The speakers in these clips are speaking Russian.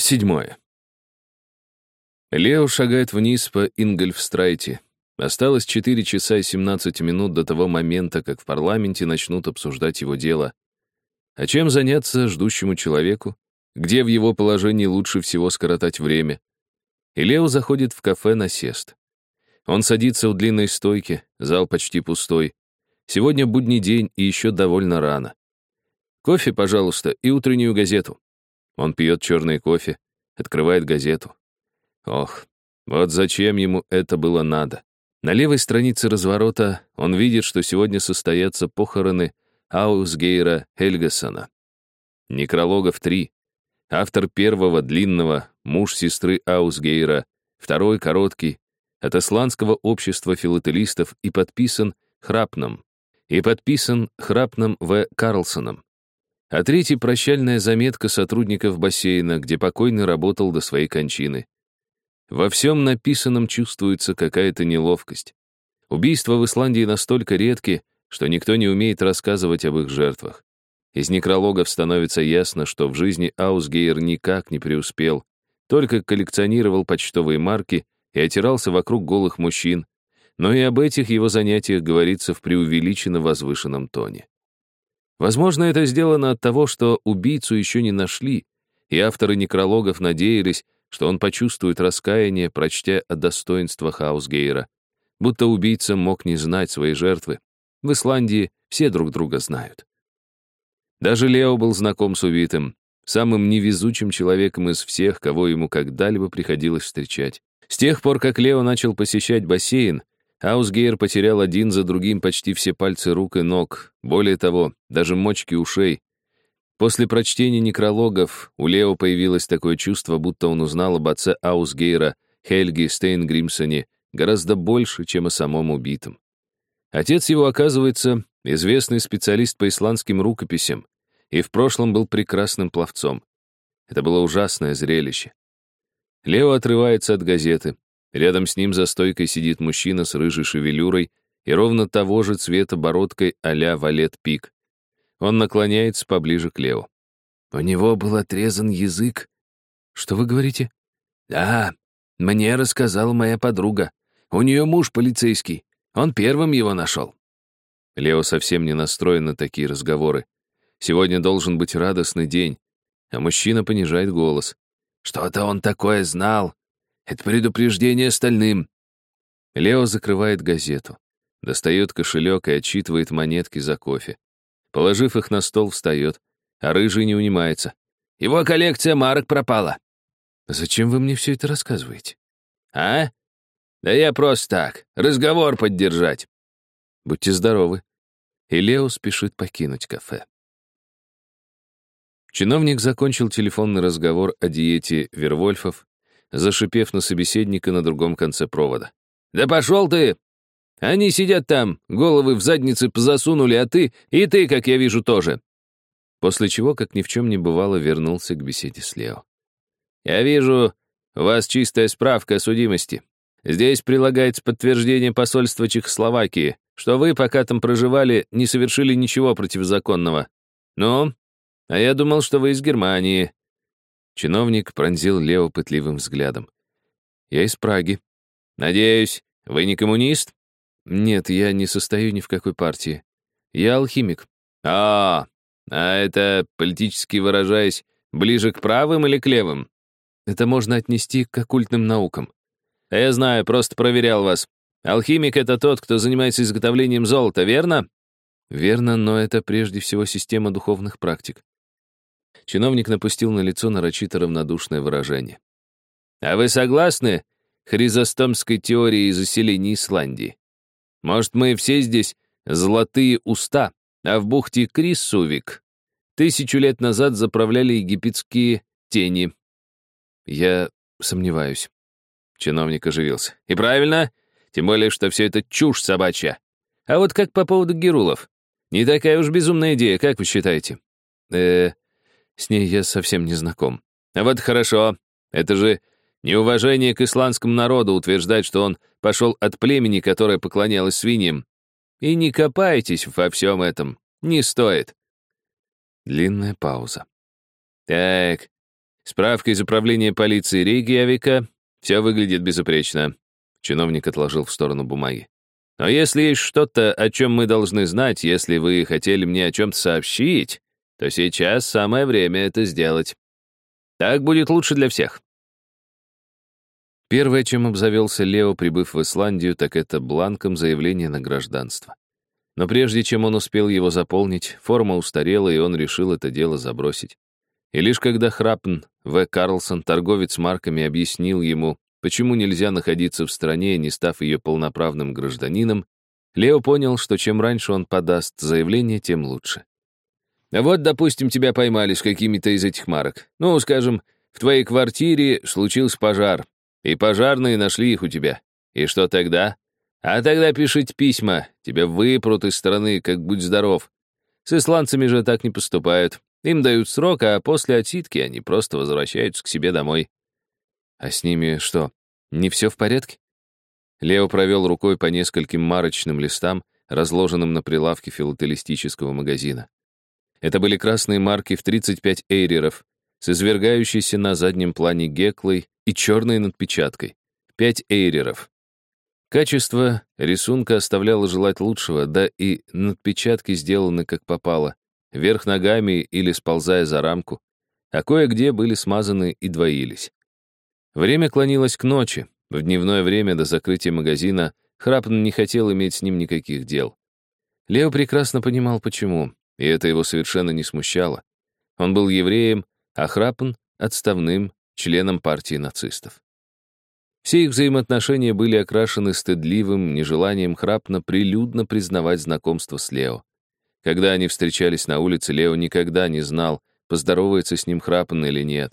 Седьмое. Лео шагает вниз по Ингольфстрайте. Осталось 4 часа и 17 минут до того момента, как в парламенте начнут обсуждать его дело. А чем заняться ждущему человеку? Где в его положении лучше всего скоротать время? И Лео заходит в кафе на сест. Он садится у длинной стойки, зал почти пустой. Сегодня будний день и еще довольно рано. Кофе, пожалуйста, и утреннюю газету. Он пьет черный кофе, открывает газету. Ох, вот зачем ему это было надо. На левой странице разворота он видит, что сегодня состоятся похороны Аусгейра Хельгасона. Некрологов три. Автор первого длинного, муж сестры Аусгейра, второй короткий, от Исландского общества филателистов и подписан Храпном. И подписан Храпном В. Карлсоном. А третий — прощальная заметка сотрудников бассейна, где покойный работал до своей кончины. Во всем написанном чувствуется какая-то неловкость. Убийства в Исландии настолько редки, что никто не умеет рассказывать об их жертвах. Из некрологов становится ясно, что в жизни Аусгейер никак не преуспел, только коллекционировал почтовые марки и отирался вокруг голых мужчин, но и об этих его занятиях говорится в преувеличенно возвышенном тоне. Возможно, это сделано от того, что убийцу еще не нашли, и авторы некрологов надеялись, что он почувствует раскаяние, прочтя о достоинствах Хаусгейра, будто убийца мог не знать своей жертвы. В Исландии все друг друга знают. Даже Лео был знаком с убитым, самым невезучим человеком из всех, кого ему когда-либо приходилось встречать. С тех пор, как Лео начал посещать бассейн, Аусгейр потерял один за другим почти все пальцы рук и ног, более того, даже мочки ушей. После прочтения некрологов у Лео появилось такое чувство, будто он узнал об отце Аусгейра, Хельги Стейнгримсоне, гораздо больше, чем о самом убитом. Отец его, оказывается, известный специалист по исландским рукописям и в прошлом был прекрасным пловцом. Это было ужасное зрелище. Лео отрывается от газеты, Рядом с ним за стойкой сидит мужчина с рыжей шевелюрой и ровно того же цвета бородкой а-ля Валет Пик. Он наклоняется поближе к Лео. У него был отрезан язык. Что вы говорите? Да, мне рассказала моя подруга. У нее муж полицейский. Он первым его нашел. Лео совсем не настроен на такие разговоры. Сегодня должен быть радостный день, а мужчина понижает голос. Что-то он такое знал, это предупреждение остальным. Лео закрывает газету, достает кошелек и отчитывает монетки за кофе. Положив их на стол, встает, а рыжий не унимается. Его коллекция марок пропала. Зачем вы мне все это рассказываете? А? Да я просто так, разговор поддержать. Будьте здоровы. И Лео спешит покинуть кафе. Чиновник закончил телефонный разговор о диете Вервольфов зашипев на собеседника на другом конце провода. «Да пошел ты! Они сидят там, головы в задницы позасунули, а ты, и ты, как я вижу, тоже!» После чего, как ни в чем не бывало, вернулся к беседе с Лео. «Я вижу, у вас чистая справка о судимости. Здесь прилагается подтверждение посольства Чехословакии, что вы, пока там проживали, не совершили ничего противозаконного. Ну, а я думал, что вы из Германии. Чиновник пронзил Лео пытливым взглядом. «Я из Праги. Надеюсь, вы не коммунист?» «Нет, я не состою ни в какой партии. Я алхимик». «А, а это, политически выражаясь, ближе к правым или к левым?» «Это можно отнести к оккультным наукам». «Я знаю, просто проверял вас. Алхимик — это тот, кто занимается изготовлением золота, верно?» «Верно, но это прежде всего система духовных практик. Чиновник напустил на лицо нарочито равнодушное выражение. «А вы согласны хризостомской теории заселения Исландии? Может, мы все здесь золотые уста, а в бухте Крисувик тысячу лет назад заправляли египетские тени?» «Я сомневаюсь». Чиновник оживился. «И правильно, тем более, что все это чушь собачья. А вот как по поводу Герулов? Не такая уж безумная идея, как вы считаете?» «Э, с ней я совсем не знаком. А вот хорошо. Это же неуважение к исландскому народу утверждать, что он пошел от племени, которое поклонялось свиньям. И не копайтесь во всем этом. Не стоит. Длинная пауза. Так, Справка из управления полиции Рейгиавика. Все выглядит безупречно. Чиновник отложил в сторону бумаги. Но если есть что-то, о чем мы должны знать, если вы хотели мне о чем-то сообщить, то сейчас самое время это сделать. Так будет лучше для всех. Первое, чем обзавелся Лео, прибыв в Исландию, так это бланком заявления на гражданство. Но прежде чем он успел его заполнить, форма устарела, и он решил это дело забросить. И лишь когда Храпн В. Карлсон, торговец марками, объяснил ему, почему нельзя находиться в стране, не став ее полноправным гражданином, Лео понял, что чем раньше он подаст заявление, тем лучше. Вот, допустим, тебя поймали с какими-то из этих марок. Ну, скажем, в твоей квартире случился пожар, и пожарные нашли их у тебя. И что тогда? А тогда пишите письма, тебя выпрут из страны, как будь здоров. С исландцами же так не поступают. Им дают срок, а после отсидки они просто возвращаются к себе домой. А с ними что, не все в порядке? Лео провел рукой по нескольким марочным листам, разложенным на прилавке филателистического магазина. Это были красные марки в 35 эйреров, с извергающейся на заднем плане геклой и черной надпечаткой. 5 эйреров. Качество рисунка оставляло желать лучшего, да и надпечатки сделаны как попало, вверх ногами или сползая за рамку, а кое-где были смазаны и двоились. Время клонилось к ночи. В дневное время до закрытия магазина Храпн не хотел иметь с ним никаких дел. Лео прекрасно понимал, почему и это его совершенно не смущало. Он был евреем, а Храпн — отставным членом партии нацистов. Все их взаимоотношения были окрашены стыдливым нежеланием Храпна прилюдно признавать знакомство с Лео. Когда они встречались на улице, Лео никогда не знал, поздоровается с ним Храпн или нет.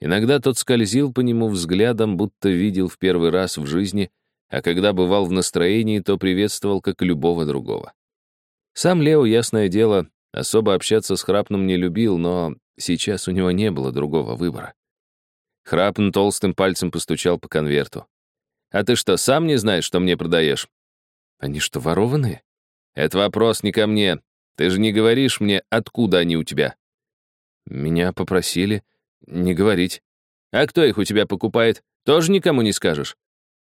Иногда тот скользил по нему взглядом, будто видел в первый раз в жизни, а когда бывал в настроении, то приветствовал как любого другого. Сам Лео, ясное дело, особо общаться с Храпном не любил, но сейчас у него не было другого выбора. Храпн толстым пальцем постучал по конверту. «А ты что, сам не знаешь, что мне продаешь?» «Они что, ворованные?» «Это вопрос не ко мне. Ты же не говоришь мне, откуда они у тебя». «Меня попросили не говорить». «А кто их у тебя покупает? Тоже никому не скажешь?»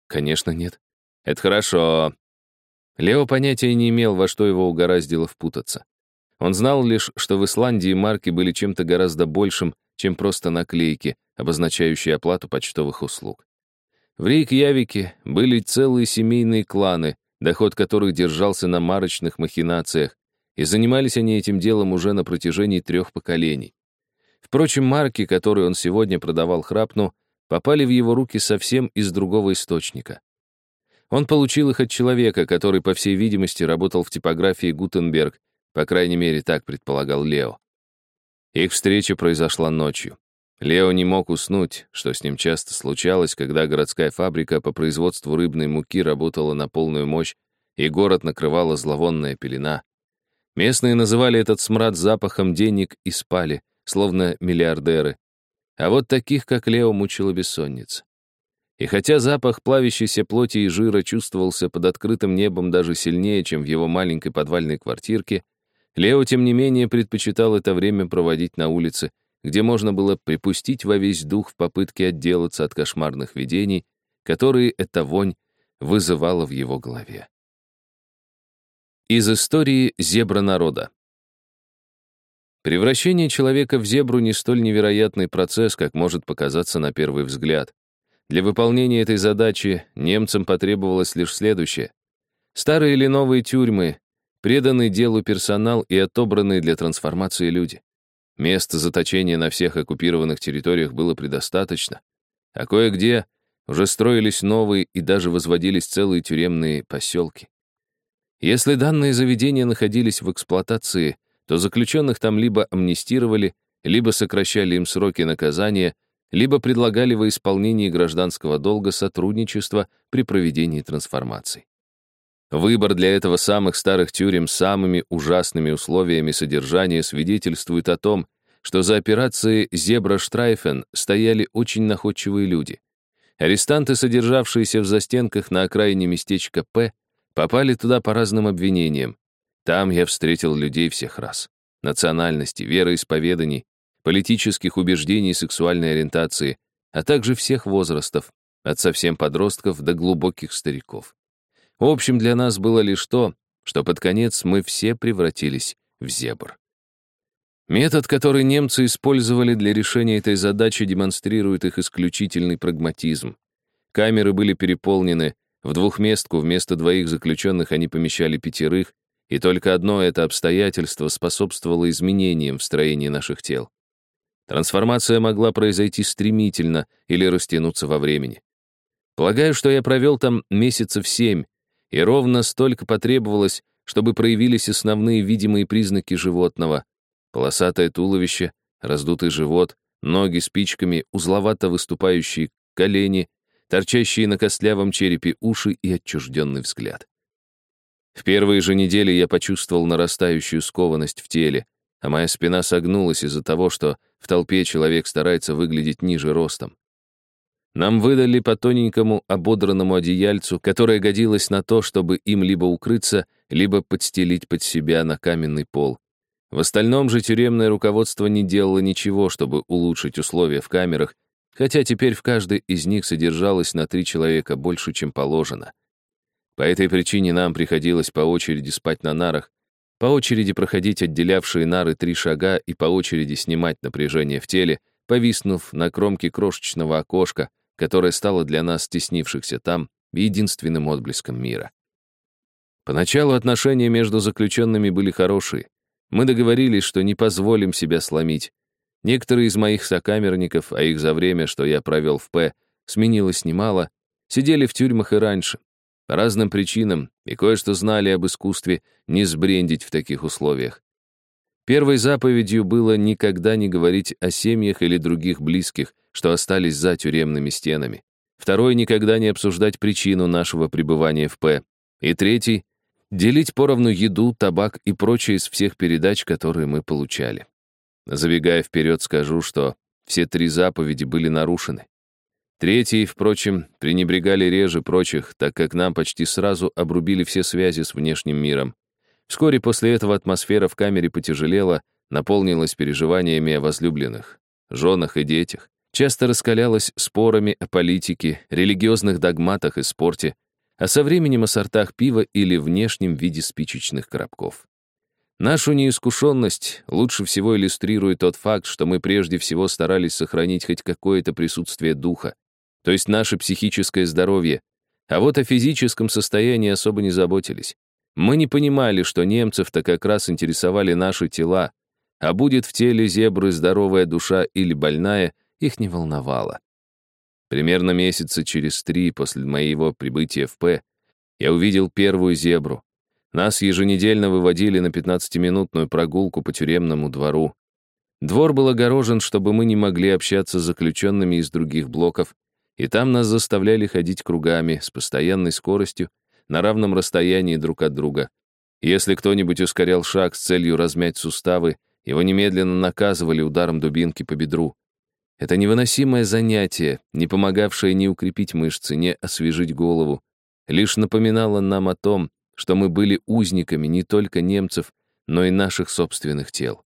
«Конечно, нет». «Это хорошо. Лео понятия не имел, во что его угораздило впутаться. Он знал лишь, что в Исландии марки были чем-то гораздо большим, чем просто наклейки, обозначающие оплату почтовых услуг. В Рейкьявике были целые семейные кланы, доход которых держался на марочных махинациях, и занимались они этим делом уже на протяжении трех поколений. Впрочем, марки, которые он сегодня продавал Храпну, попали в его руки совсем из другого источника. Он получил их от человека, который, по всей видимости, работал в типографии Гутенберг, по крайней мере, так предполагал Лео. Их встреча произошла ночью. Лео не мог уснуть, что с ним часто случалось, когда городская фабрика по производству рыбной муки работала на полную мощь, и город накрывала зловонная пелена. Местные называли этот смрад запахом денег и спали, словно миллиардеры. А вот таких, как Лео, мучила бессонница. И хотя запах плавящейся плоти и жира чувствовался под открытым небом даже сильнее, чем в его маленькой подвальной квартирке, Лео, тем не менее, предпочитал это время проводить на улице, где можно было припустить во весь дух в попытке отделаться от кошмарных видений, которые эта вонь вызывала в его голове. Из истории зебра народа. Превращение человека в зебру не столь невероятный процесс, как может показаться на первый взгляд. Для выполнения этой задачи немцам потребовалось лишь следующее. Старые или новые тюрьмы, преданный делу персонал и отобранные для трансформации люди. Места заточения на всех оккупированных территориях было предостаточно, а кое-где уже строились новые и даже возводились целые тюремные поселки. Если данные заведения находились в эксплуатации, то заключенных там либо амнистировали, либо сокращали им сроки наказания — либо предлагали во исполнении гражданского долга сотрудничество при проведении трансформаций. Выбор для этого самых старых тюрем с самыми ужасными условиями содержания свидетельствует о том, что за операцией «Зебра Штрайфен» стояли очень находчивые люди. Арестанты, содержавшиеся в застенках на окраине местечка П, попали туда по разным обвинениям. Там я встретил людей всех рас, национальностей, вероисповеданий, политических убеждений и сексуальной ориентации, а также всех возрастов, от совсем подростков до глубоких стариков. В общем, для нас было лишь то, что под конец мы все превратились в зебр. Метод, который немцы использовали для решения этой задачи, демонстрирует их исключительный прагматизм. Камеры были переполнены, в двухместку вместо двоих заключенных они помещали пятерых, и только одно это обстоятельство способствовало изменениям в строении наших тел. Трансформация могла произойти стремительно или растянуться во времени. Полагаю, что я провел там месяцев семь, и ровно столько потребовалось, чтобы проявились основные видимые признаки животного, Полосатое туловище, раздутый живот, ноги спичками, узловато выступающие колени, торчащие на костлявом черепе уши и отчужденный взгляд. В первые же недели я почувствовал нарастающую скованность в теле, а моя спина согнулась из-за того, что в толпе человек старается выглядеть ниже ростом. Нам выдали по тоненькому ободранному одеяльцу, которое годилось на то, чтобы им либо укрыться, либо подстелить под себя на каменный пол. В остальном же тюремное руководство не делало ничего, чтобы улучшить условия в камерах, хотя теперь в каждой из них содержалось на три человека больше, чем положено. По этой причине нам приходилось по очереди спать на нарах, по очереди проходить отделявшие нары три шага и по очереди снимать напряжение в теле, повиснув на кромке крошечного окошка, которое стало для нас, стеснившихся там, единственным отблеском мира. Поначалу отношения между заключенными были хорошие. Мы договорились, что не позволим себя сломить. Некоторые из моих сокамерников, а их за время, что я провел в П, сменилось немало, сидели в тюрьмах и раньше. По разным причинам, и кое-что знали об искусстве не сбрендить в таких условиях. Первой заповедью было никогда не говорить о семьях или других близких, что остались за тюремными стенами. Второй — никогда не обсуждать причину нашего пребывания в П. И третий делить поровну еду, табак и прочее из всех передач, которые мы получали. Забегая вперед, скажу, что все три заповеди были нарушены. Третьи, впрочем, пренебрегали реже прочих, так как нам почти сразу обрубили все связи с внешним миром. Вскоре после этого атмосфера в камере потяжелела, наполнилась переживаниями о возлюбленных, женах и детях, часто раскалялась спорами о политике, религиозных догматах и спорте, а со временем о сортах пива или внешнем виде спичечных коробков. Нашу неискушенность лучше всего иллюстрирует тот факт, что мы прежде всего старались сохранить хоть какое-то присутствие духа, то есть наше психическое здоровье, а вот о физическом состоянии особо не заботились. Мы не понимали, что немцев-то как раз интересовали наши тела, а будет в теле зебры здоровая душа или больная, их не волновало. Примерно месяца через три после моего прибытия в П я увидел первую зебру. Нас еженедельно выводили на 15-минутную прогулку по тюремному двору. Двор был огорожен, чтобы мы не могли общаться с заключенными из других блоков, и там нас заставляли ходить кругами с постоянной скоростью на равном расстоянии друг от друга. Если кто-нибудь ускорял шаг с целью размять суставы, его немедленно наказывали ударом дубинки по бедру. Это невыносимое занятие, не помогавшее ни укрепить мышцы, ни освежить голову, лишь напоминало нам о том, что мы были узниками не только немцев, но и наших собственных тел.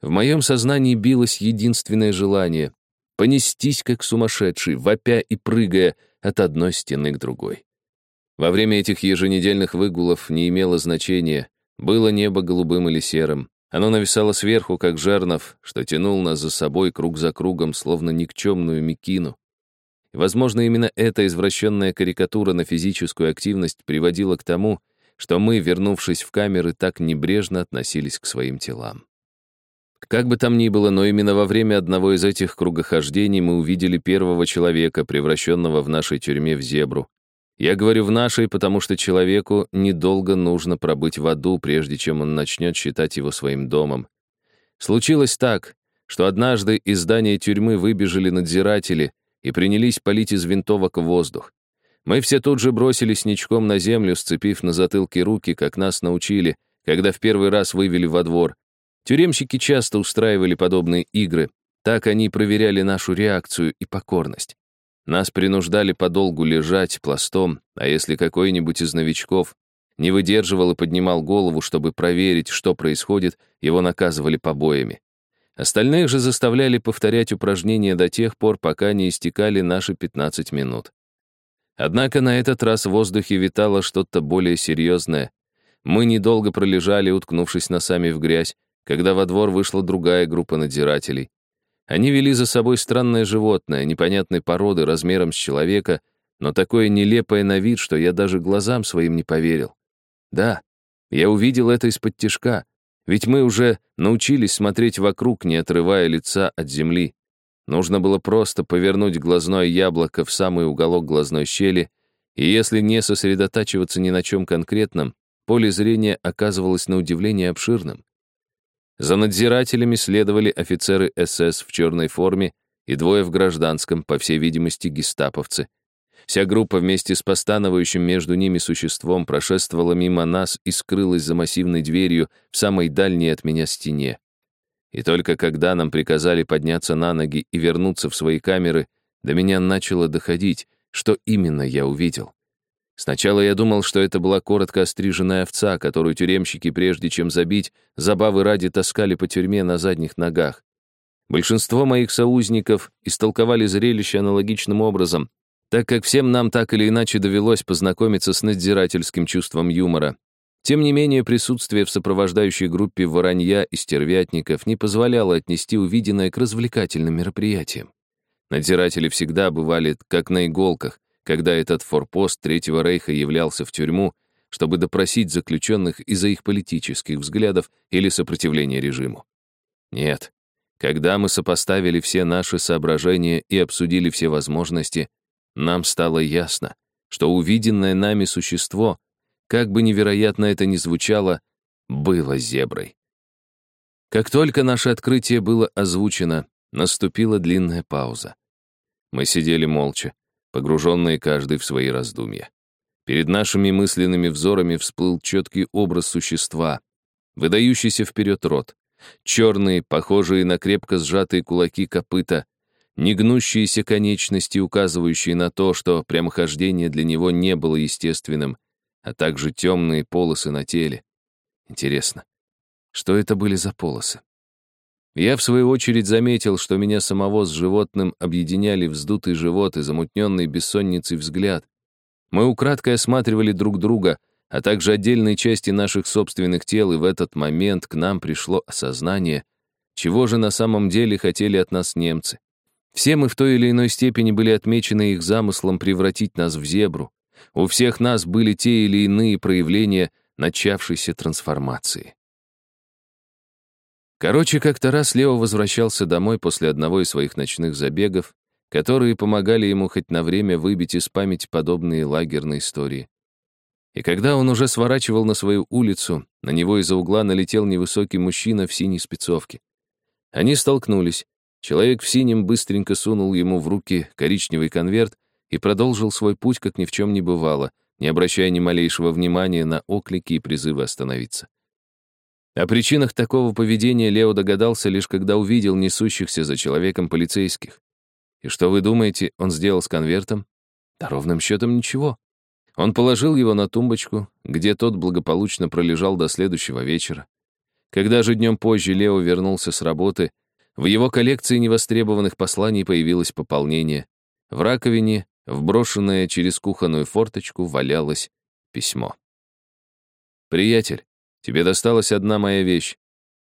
В моем сознании билось единственное желание — понестись как сумасшедший, вопя и прыгая от одной стены к другой. Во время этих еженедельных выгулов не имело значения, было небо голубым или серым, оно нависало сверху, как жернов, что тянул нас за собой круг за кругом, словно никчемную мекину. Возможно, именно эта извращенная карикатура на физическую активность приводила к тому, что мы, вернувшись в камеры, так небрежно относились к своим телам. Как бы там ни было, но именно во время одного из этих кругохождений мы увидели первого человека, превращенного в нашей тюрьме в зебру, я говорю в нашей, потому что человеку недолго нужно пробыть в аду, прежде чем он начнет считать его своим домом. Случилось так, что однажды из здания тюрьмы выбежали надзиратели и принялись палить из винтовок в воздух. Мы все тут же бросились ничком на землю, сцепив на затылке руки, как нас научили, когда в первый раз вывели во двор. Тюремщики часто устраивали подобные игры. Так они проверяли нашу реакцию и покорность. Нас принуждали подолгу лежать пластом, а если какой-нибудь из новичков не выдерживал и поднимал голову, чтобы проверить, что происходит, его наказывали побоями. Остальных же заставляли повторять упражнения до тех пор, пока не истекали наши 15 минут. Однако на этот раз в воздухе витало что-то более серьезное. Мы недолго пролежали, уткнувшись носами в грязь, когда во двор вышла другая группа надзирателей. Они вели за собой странное животное, непонятной породы, размером с человека, но такое нелепое на вид, что я даже глазам своим не поверил. Да, я увидел это из-под тишка, ведь мы уже научились смотреть вокруг, не отрывая лица от земли. Нужно было просто повернуть глазное яблоко в самый уголок глазной щели, и если не сосредотачиваться ни на чем конкретном, поле зрения оказывалось на удивление обширным. За надзирателями следовали офицеры СС в черной форме и двое в гражданском, по всей видимости, гестаповцы. Вся группа вместе с постановающим между ними существом прошествовала мимо нас и скрылась за массивной дверью в самой дальней от меня стене. И только когда нам приказали подняться на ноги и вернуться в свои камеры, до меня начало доходить, что именно я увидел. Сначала я думал, что это была коротко остриженная овца, которую тюремщики, прежде чем забить, забавы ради таскали по тюрьме на задних ногах. Большинство моих соузников истолковали зрелище аналогичным образом, так как всем нам так или иначе довелось познакомиться с надзирательским чувством юмора. Тем не менее, присутствие в сопровождающей группе воронья и стервятников не позволяло отнести увиденное к развлекательным мероприятиям. Надзиратели всегда бывали как на иголках, когда этот форпост Третьего Рейха являлся в тюрьму, чтобы допросить заключенных из-за их политических взглядов или сопротивления режиму. Нет, когда мы сопоставили все наши соображения и обсудили все возможности, нам стало ясно, что увиденное нами существо, как бы невероятно это ни звучало, было зеброй. Как только наше открытие было озвучено, наступила длинная пауза. Мы сидели молча, погруженные каждый в свои раздумья. Перед нашими мысленными взорами всплыл четкий образ существа, выдающийся вперед рот, черные, похожие на крепко сжатые кулаки копыта, негнущиеся конечности, указывающие на то, что прямохождение для него не было естественным, а также темные полосы на теле. Интересно, что это были за полосы? Я, в свою очередь, заметил, что меня самого с животным объединяли вздутый живот и замутненный бессонницей взгляд. Мы украдкой осматривали друг друга, а также отдельные части наших собственных тел, и в этот момент к нам пришло осознание, чего же на самом деле хотели от нас немцы. Все мы в той или иной степени были отмечены их замыслом превратить нас в зебру. У всех нас были те или иные проявления начавшейся трансформации. Короче, как-то раз Лео возвращался домой после одного из своих ночных забегов, которые помогали ему хоть на время выбить из памяти подобные лагерные истории. И когда он уже сворачивал на свою улицу, на него из-за угла налетел невысокий мужчина в синей спецовке. Они столкнулись. Человек в синем быстренько сунул ему в руки коричневый конверт и продолжил свой путь, как ни в чем не бывало, не обращая ни малейшего внимания на оклики и призывы остановиться. О причинах такого поведения Лео догадался лишь когда увидел несущихся за человеком полицейских. И что вы думаете, он сделал с конвертом? Да ровным счетом ничего. Он положил его на тумбочку, где тот благополучно пролежал до следующего вечера. Когда же днем позже Лео вернулся с работы, в его коллекции невостребованных посланий появилось пополнение. В раковине, вброшенное через кухонную форточку, валялось письмо. «Приятель, Тебе досталась одна моя вещь.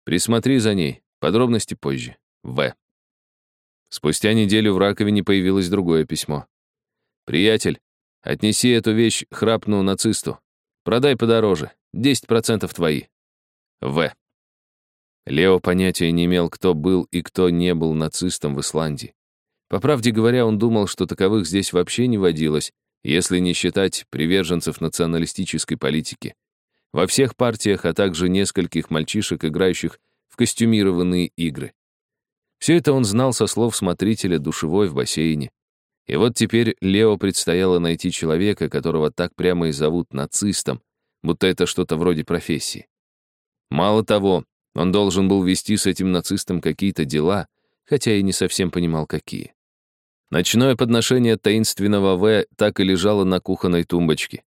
Присмотри за ней. Подробности позже. В. Спустя неделю в раковине появилось другое письмо. «Приятель, отнеси эту вещь храпну нацисту. Продай подороже. 10% твои. В. Лео понятия не имел, кто был и кто не был нацистом в Исландии. По правде говоря, он думал, что таковых здесь вообще не водилось, если не считать приверженцев националистической политики во всех партиях, а также нескольких мальчишек, играющих в костюмированные игры. Все это он знал со слов смотрителя душевой в бассейне. И вот теперь Лео предстояло найти человека, которого так прямо и зовут нацистом, будто это что-то вроде профессии. Мало того, он должен был вести с этим нацистом какие-то дела, хотя и не совсем понимал, какие. Ночное подношение таинственного В так и лежало на кухонной тумбочке.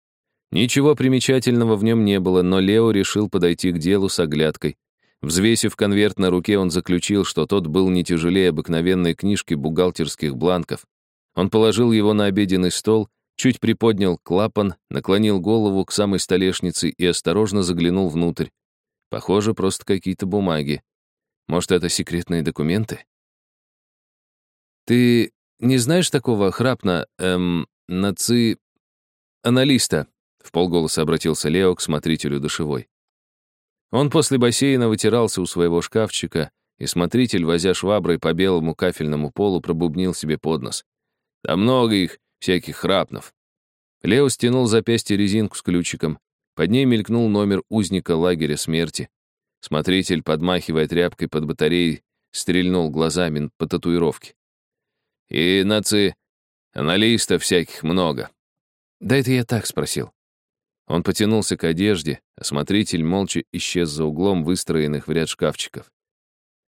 Ничего примечательного в нем не было, но Лео решил подойти к делу с оглядкой. Взвесив конверт на руке, он заключил, что тот был не тяжелее обыкновенной книжки бухгалтерских бланков. Он положил его на обеденный стол, чуть приподнял клапан, наклонил голову к самой столешнице и осторожно заглянул внутрь. Похоже, просто какие-то бумаги. Может, это секретные документы? Ты не знаешь такого храпна, эм, наци... аналиста? В полголоса обратился Лео к смотрителю душевой. Он после бассейна вытирался у своего шкафчика, и смотритель, возя шваброй по белому кафельному полу, пробубнил себе под нос. «Да много их, всяких храпнов». Лео стянул запястье резинку с ключиком. Под ней мелькнул номер узника лагеря смерти. Смотритель, подмахивая тряпкой под батареей, стрельнул глазами по татуировке. «И наци... аналистов всяких много». «Да это я так спросил». Он потянулся к одежде, а смотритель молча исчез за углом выстроенных в ряд шкафчиков.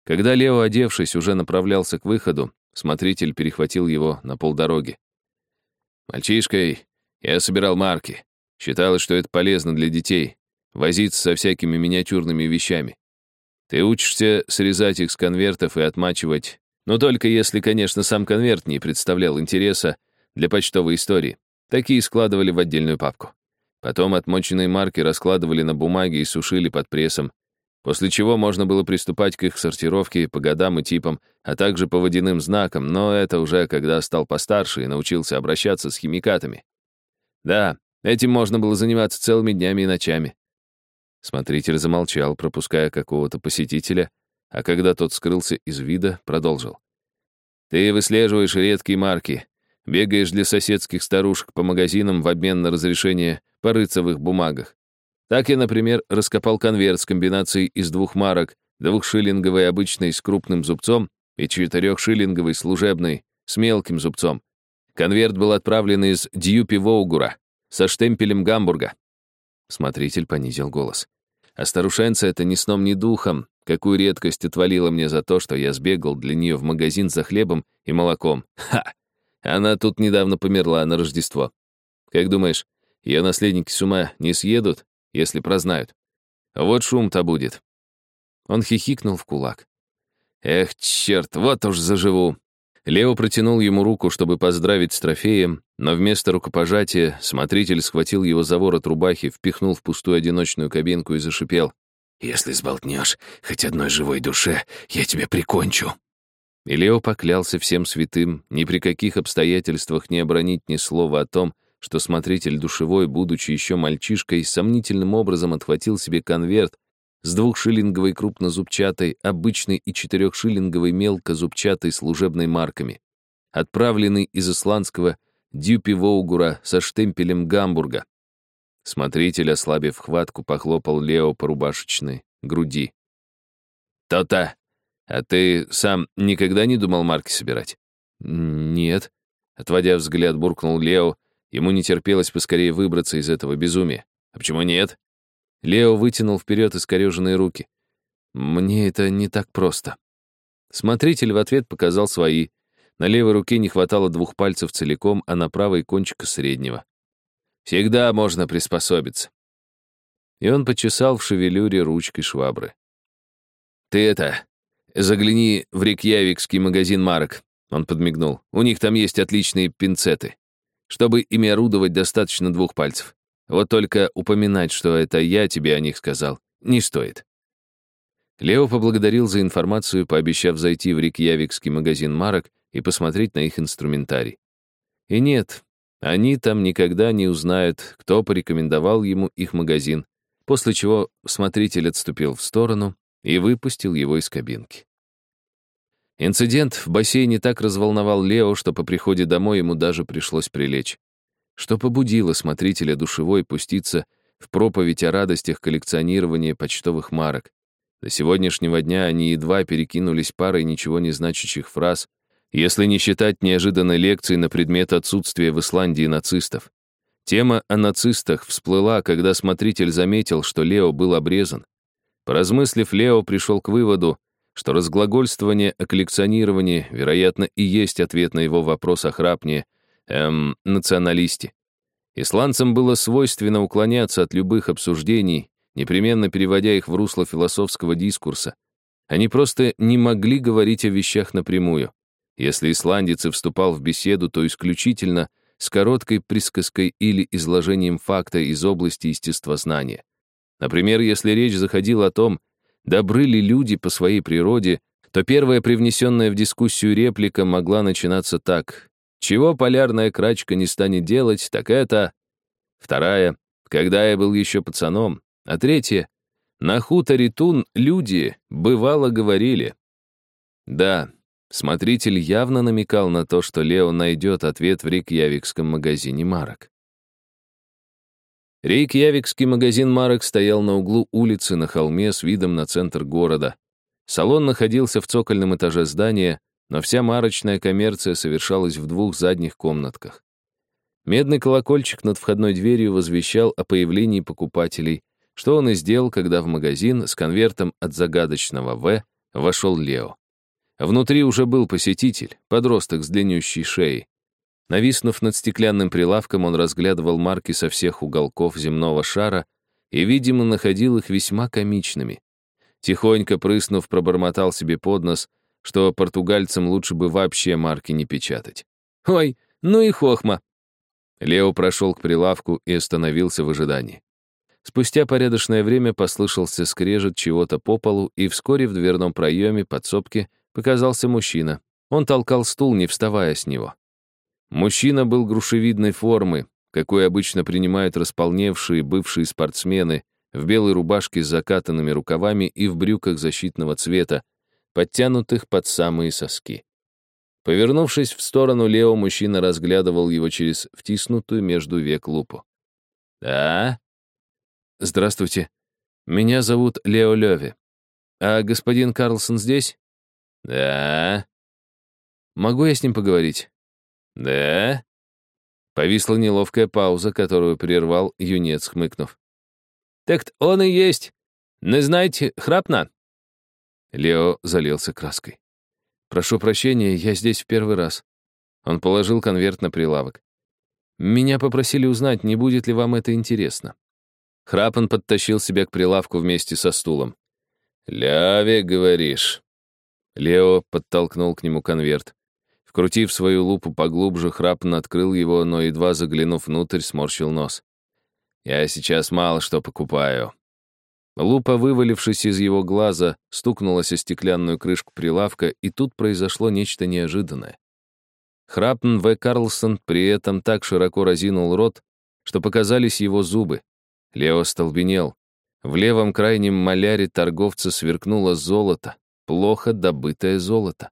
Когда Лео, одевшись, уже направлялся к выходу, смотритель перехватил его на полдороги. «Мальчишкой я собирал марки. Считалось, что это полезно для детей, возиться со всякими миниатюрными вещами. Ты учишься срезать их с конвертов и отмачивать, но только если, конечно, сам конверт не представлял интереса для почтовой истории. Такие складывали в отдельную папку. Потом отмоченные марки раскладывали на бумаге и сушили под прессом, после чего можно было приступать к их сортировке по годам и типам, а также по водяным знакам, но это уже когда стал постарше и научился обращаться с химикатами. Да, этим можно было заниматься целыми днями и ночами. Смотритель замолчал, пропуская какого-то посетителя, а когда тот скрылся из вида, продолжил. «Ты выслеживаешь редкие марки, бегаешь для соседских старушек по магазинам в обмен на разрешение порыться в их бумагах. Так я, например, раскопал конверт с комбинацией из двух марок, двухшиллинговой обычной с крупным зубцом и четырехшиллинговой служебной с мелким зубцом. Конверт был отправлен из Дьюпи Воугура со штемпелем Гамбурга. Смотритель понизил голос. А старушенца это ни сном, ни духом, какую редкость отвалила мне за то, что я сбегал для нее в магазин за хлебом и молоком. Ха! Она тут недавно померла на Рождество. Как думаешь, ее наследники с ума не съедут, если прознают? Вот шум-то будет. Он хихикнул в кулак. Эх, черт, вот уж заживу. Лео протянул ему руку, чтобы поздравить с трофеем, но вместо рукопожатия смотритель схватил его за ворот рубахи, впихнул в пустую одиночную кабинку и зашипел. «Если сболтнешь хоть одной живой душе, я тебя прикончу». И Лео поклялся всем святым ни при каких обстоятельствах не обронить ни слова о том, что смотритель душевой, будучи еще мальчишкой, сомнительным образом отхватил себе конверт, с двухшиллинговой крупнозубчатой, обычной и четырехшиллинговой мелкозубчатой служебной марками, отправленный из исландского Дюпи-Воугура со штемпелем Гамбурга. Смотритель, ослабив хватку, похлопал Лео по рубашечной груди. «То-то! А ты сам никогда не думал марки собирать?» «Нет», — отводя взгляд, буркнул Лео. Ему не терпелось поскорее выбраться из этого безумия. «А почему нет?» Лео вытянул вперед искореженные руки. «Мне это не так просто». Смотритель в ответ показал свои. На левой руке не хватало двух пальцев целиком, а на правой — кончика среднего. «Всегда можно приспособиться». И он почесал в шевелюре ручкой швабры. «Ты это, загляни в Рикьявикский магазин марок», — он подмигнул. «У них там есть отличные пинцеты. Чтобы ими орудовать, достаточно двух пальцев. Вот только упоминать, что это я тебе о них сказал, не стоит. Лео поблагодарил за информацию, пообещав зайти в Рикьявикский магазин марок и посмотреть на их инструментарий. И нет, они там никогда не узнают, кто порекомендовал ему их магазин, после чего смотритель отступил в сторону и выпустил его из кабинки. Инцидент в бассейне так разволновал Лео, что по приходе домой ему даже пришлось прилечь что побудило смотрителя душевой пуститься в проповедь о радостях коллекционирования почтовых марок. До сегодняшнего дня они едва перекинулись парой ничего не значащих фраз, если не считать неожиданной лекции на предмет отсутствия в Исландии нацистов. Тема о нацистах всплыла, когда смотритель заметил, что Лео был обрезан. Поразмыслив, Лео пришел к выводу, что разглагольствование о коллекционировании, вероятно, и есть ответ на его вопрос о храпне эм, националисте. Исландцам было свойственно уклоняться от любых обсуждений, непременно переводя их в русло философского дискурса. Они просто не могли говорить о вещах напрямую. Если исландец и вступал в беседу, то исключительно с короткой присказкой или изложением факта из области естествознания. Например, если речь заходила о том, добры ли люди по своей природе, то первая привнесенная в дискуссию реплика могла начинаться так. «Чего полярная крачка не станет делать, так это...» Вторая «Когда я был еще пацаном», а третья «На хуторе Тун люди, бывало, говорили». Да, смотритель явно намекал на то, что Лео найдет ответ в рейкьявикском магазине марок. Рейкьявикский магазин марок стоял на углу улицы на холме с видом на центр города. Салон находился в цокольном этаже здания, но вся марочная коммерция совершалась в двух задних комнатках. Медный колокольчик над входной дверью возвещал о появлении покупателей, что он и сделал, когда в магазин с конвертом от загадочного «В» вошел Лео. Внутри уже был посетитель, подросток с длиннющей шеей. Нависнув над стеклянным прилавком, он разглядывал марки со всех уголков земного шара и, видимо, находил их весьма комичными. Тихонько прыснув, пробормотал себе под нос, что португальцам лучше бы вообще марки не печатать. «Ой, ну и хохма!» Лео прошел к прилавку и остановился в ожидании. Спустя порядочное время послышался скрежет чего-то по полу, и вскоре в дверном проеме подсобки показался мужчина. Он толкал стул, не вставая с него. Мужчина был грушевидной формы, какой обычно принимают располневшие бывшие спортсмены, в белой рубашке с закатанными рукавами и в брюках защитного цвета, подтянутых под самые соски. Повернувшись в сторону Лео, мужчина разглядывал его через втиснутую между век лупу. «Да?» «Здравствуйте. Меня зовут Лео Леви. А господин Карлсон здесь?» «Да?» «Могу я с ним поговорить?» «Да?» Повисла неловкая пауза, которую прервал юнец, хмыкнув. «Так он и есть. Не знаете, храпна?» Лео залился краской. «Прошу прощения, я здесь в первый раз». Он положил конверт на прилавок. «Меня попросили узнать, не будет ли вам это интересно». Храпан подтащил себя к прилавку вместе со стулом. «Ляве, говоришь?» Лео подтолкнул к нему конверт. Вкрутив свою лупу поглубже, Храпан открыл его, но, едва заглянув внутрь, сморщил нос. «Я сейчас мало что покупаю». Лупа, вывалившись из его глаза, стукнулась о стеклянную крышку прилавка, и тут произошло нечто неожиданное. Храпн В. Карлсон при этом так широко разинул рот, что показались его зубы. Лео столбенел. В левом крайнем маляре торговца сверкнуло золото, плохо добытое золото.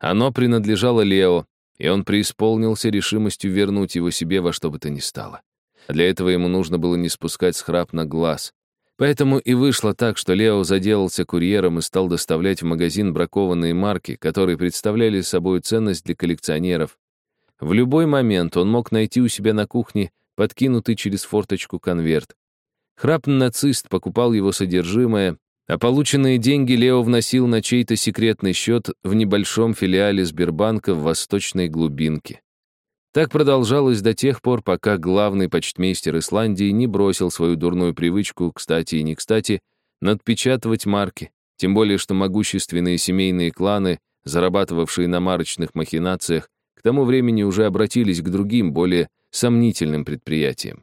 Оно принадлежало Лео, и он преисполнился решимостью вернуть его себе во что бы то ни стало. Для этого ему нужно было не спускать храп на глаз. Поэтому и вышло так, что Лео заделался курьером и стал доставлять в магазин бракованные марки, которые представляли собой ценность для коллекционеров. В любой момент он мог найти у себя на кухне подкинутый через форточку конверт. Храп-нацист покупал его содержимое, а полученные деньги Лео вносил на чей-то секретный счет в небольшом филиале Сбербанка в восточной глубинке. Так продолжалось до тех пор, пока главный почтмейстер Исландии не бросил свою дурную привычку, кстати и не кстати, надпечатывать марки, тем более что могущественные семейные кланы, зарабатывавшие на марочных махинациях, к тому времени уже обратились к другим, более сомнительным предприятиям.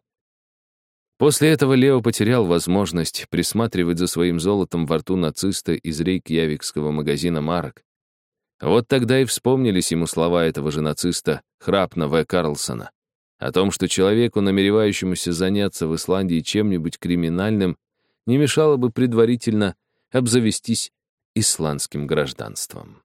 После этого Лео потерял возможность присматривать за своим золотом во рту нациста из рейкьявикского магазина марок. Вот тогда и вспомнились ему слова этого же нациста Храпна В. Карлсона о том, что человеку, намеревающемуся заняться в Исландии чем-нибудь криминальным, не мешало бы предварительно обзавестись исландским гражданством.